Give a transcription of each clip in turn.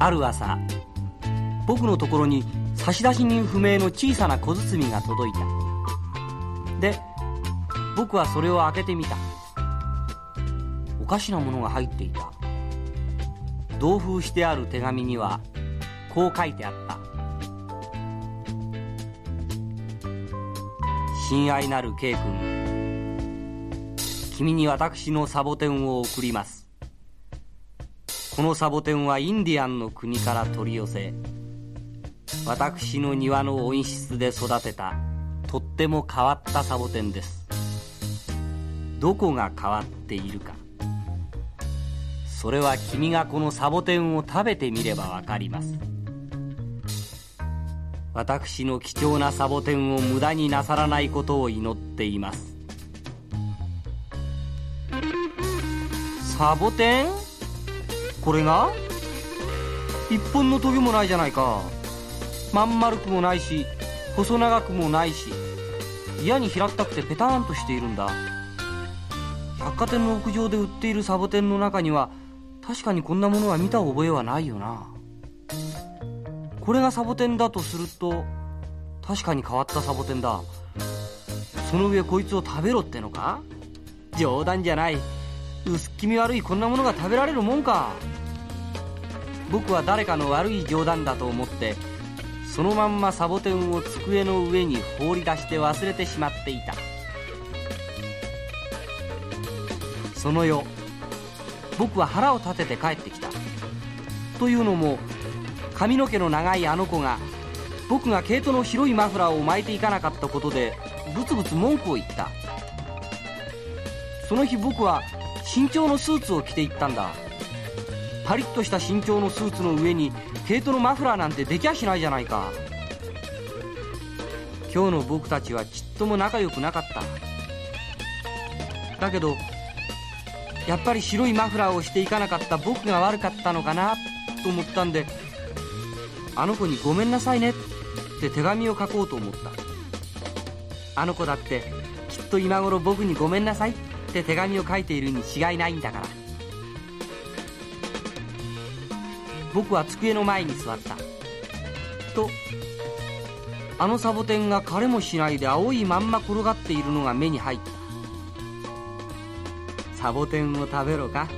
ある朝僕のところに差出人不明の小さな小包が届いた。で僕はそれを開けてみた。おかしなものが入っていた。同封してある手紙にはこう書いてあった。親愛なる K 君君に私のサボテンを送ります。このサボテンはインディアンの国から取り寄せ私の庭の温室で育てたとっても変わったサボテンです。どこが変わっているか。それは君がこのサボテンを食べてみればわかります。私の貴重なサボテンを無駄になさらないことを祈っています。サボテン？これが？一本のトゲもないじゃないか。まん丸くもないし細長くもないし嫌に平ったくてペターンとしているんだ。百貨店の屋上で売っているサボテンの中には確かにこんなものは見た覚えはないよな。これがサボテンだとすると確かに変わったサボテンだ。その上こいつを食べろってのか？冗談じゃない。薄気味悪いこんなものが食べられるもんか。僕は誰かの悪い冗談だと思ってそのまんまサボテンを机の上に放り出して忘れてしまっていた。その夜僕は腹を立てて帰ってきた。というのも髪の毛の長いあの子が僕が毛糸の白いマフラーを巻いていかなかったことでブツブツ文句を言った。その日僕は身長のスーツを着ていったんだ。パリッとした身長のスーツの上に毛糸のマフラーなんてできやしないじゃないか。今日の僕たちはちっとも仲良くなかった。だけどやっぱり白いマフラーをしていかなかった僕が悪かったのかなと思ったんであの子にごめんなさいねって手紙を書こうと思った。あの子だってきっと今頃僕にごめんなさいって手紙を書いているに違いないんだから。僕は机の前に座った。とあのサボテンが枯れもしないで青いまんま転がっているのが目に入った。サボテンを食べろか？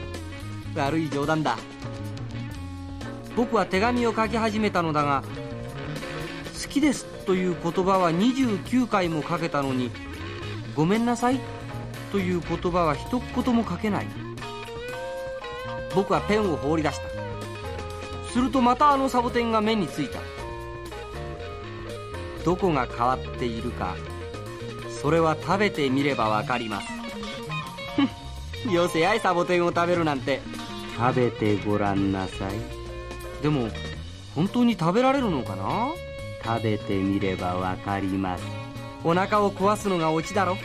悪い冗談だ。僕は手紙を書き始めたのだが「好きです」という言葉は29回も書けたのに「ごめんなさい」という言葉は一言も書けない。僕はペンを放り出した。するとまたあのサボテンが目についた。どこが変わっているかそれは食べてみればわかります。よせやいサボテンを食べるなんて。食べてごらんなさい。でも本当に食べられるのかな？食べてみればわかります。お腹を壊すのがオチだろ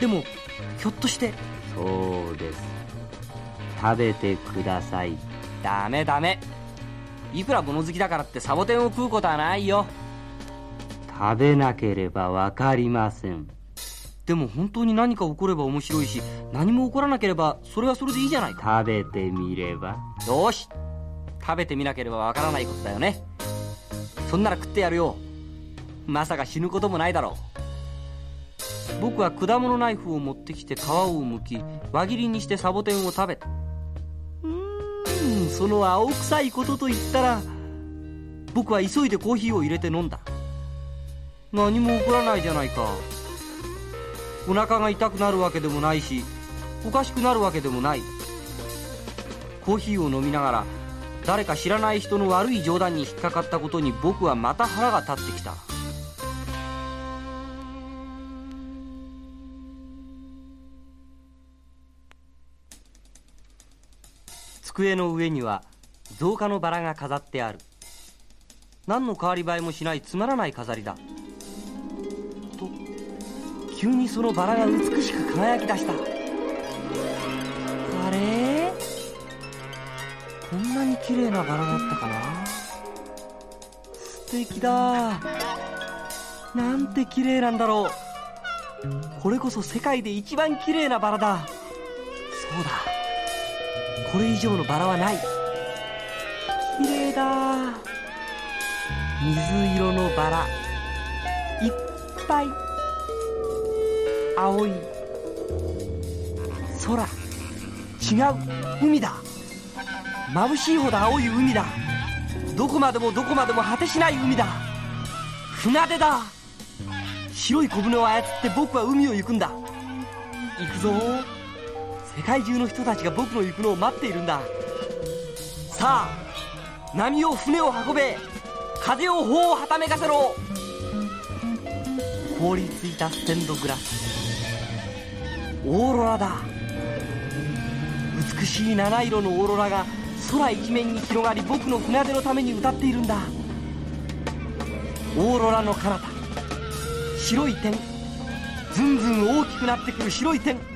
でもひょっとして。そうです。食べてください。ダメダメ。いくら物好きだからってサボテンを食うことはないよ。食べなければわかりません。でも本当に何か起これば面白いし何も起こらなければそれはそれでいいじゃないか。食べてみれば。よし。食べてみなければわからないことだよね。そんなら食ってやるよ。まさか死ぬこともないだろう僕は果物ナイフを持ってきて皮を剥き輪切りにしてサボテンを食べた。うーん。その青臭いことと言ったら僕は急いでコーヒーを入れて飲んだ。何も起こらないじゃないか。お腹が痛くなるわけでもないしおかしくなるわけでもない。コーヒーを飲みながら誰か知らない人の悪い冗談に引っかかったことに僕はまた腹が立ってきた机の上には造花のバラが飾ってある。何の変わり映えもしないつまらない飾りだ。と急にそのバラが美しく輝き出した。あれ？こんなに綺麗なバラだったかな？素敵だ。なんて綺麗なんだろう。これこそ世界で一番綺麗なバラだ。そうだ。これ以上のバラはない。綺だ。水色のバラ。いっぱい。青い。空。違う。海だ。眩しいほど青い海だ。どこまでもどこまでも果てしない海だ。船出だ。白い小舟を操って僕は海を行くんだ。行くぞ。世界中の人たちが僕の行くのを待っているんだ。さあ波を船を運べ。風を帆をはためかせろ。凍りついたステンドグラス。オーロラだ。美しい七色のオーロラが空一面に広がり僕の船出のために歌っているんだ。オーロラの彼方。白い点。ずんずん大きくなってくる白い点。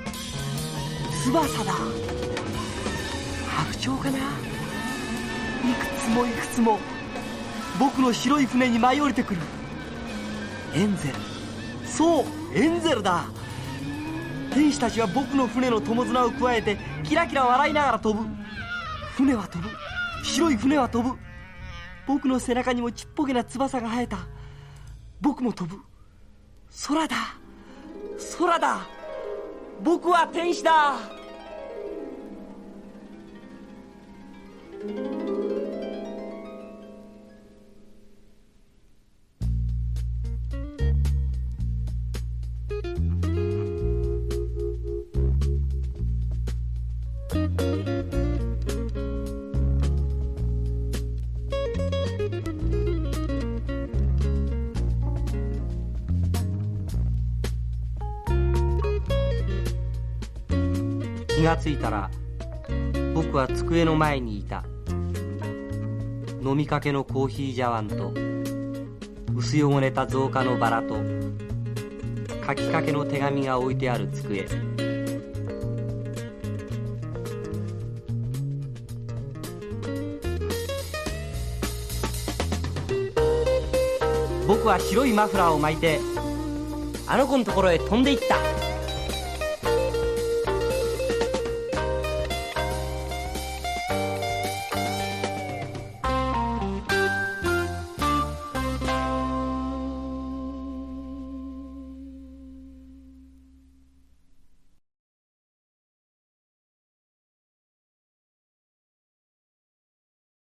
翼だ。白鳥かな？いくつもいくつも。僕の白い船に舞い降りてくる。エンゼル。そうエンゼルだ。天使たちは僕の船の友綱をくわえてキラキラ笑いながら飛ぶ。船は飛ぶ。白い船は飛ぶ。僕の背中にもちっぽけな翼が生えた。僕も飛ぶ。空だ。空だ。僕は天使だ。がついたら僕は机の前にいた。飲みかけのコーヒー茶碗と薄汚れた造花のバラと書きかけの手紙が置いてある机。僕は白いマフラーを巻いてあの子のところへ飛んでいった。